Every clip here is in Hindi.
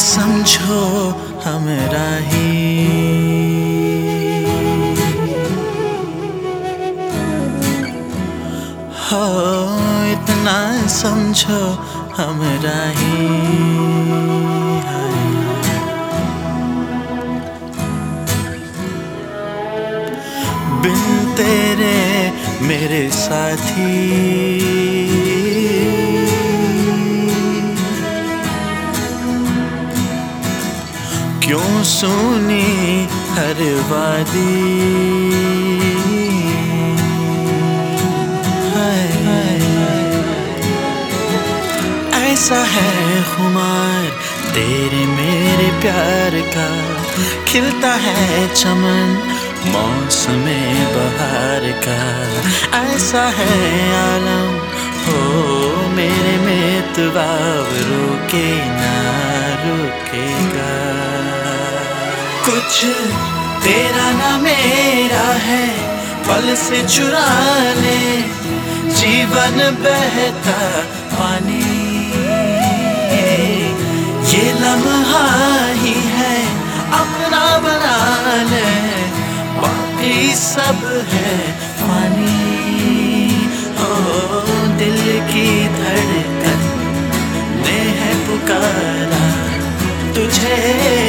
समझो हमरा ही हो इतना समझो हमरा ही बिन तेरे मेरे साथी। क्यों सुनी हर वादी? हाय, हाय, ऐसा है खुमार तेरे मेरे प्यार का। खिलता है चमन मौसम बहार का। ऐसा है आलम हो मेरे में तुबाब रुके ना रुकेगा। कुछ तेरा ना मेरा है, पल से चुरा ले, जीवन बहता पानी। ये लम्हा ही है, अपना बना ले, बाकी सब है पानी। ओ, दिल की धड़कन ने है पुकारा तुझे।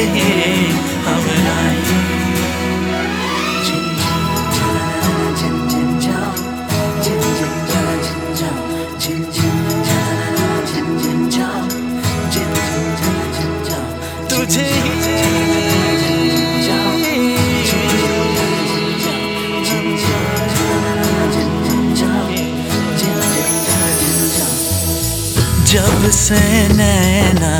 जब से नैना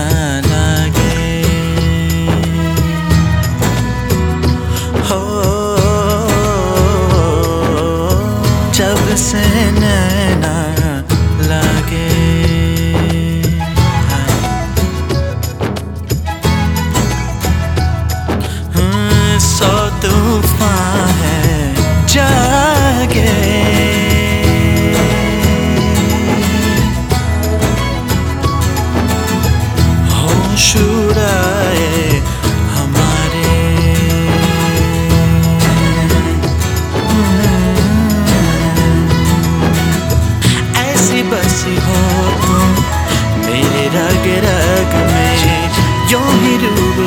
बस हो तुम मेरे रग रग में। जो ही रूब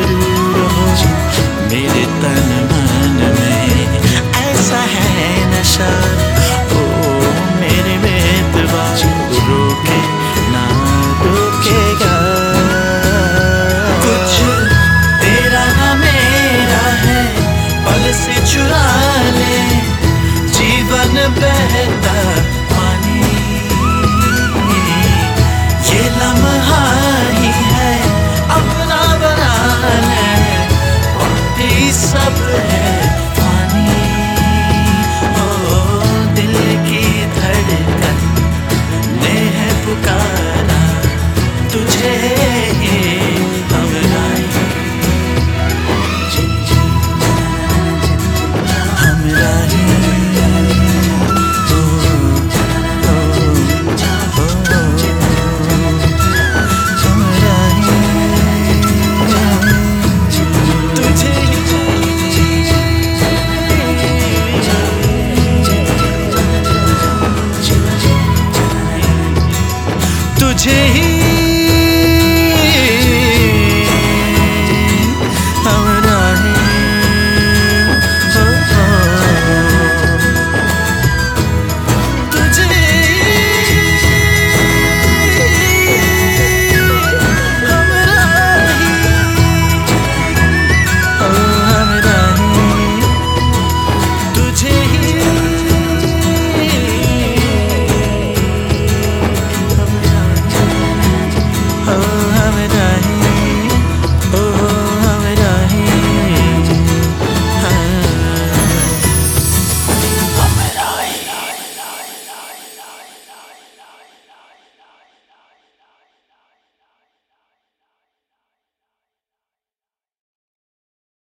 oh.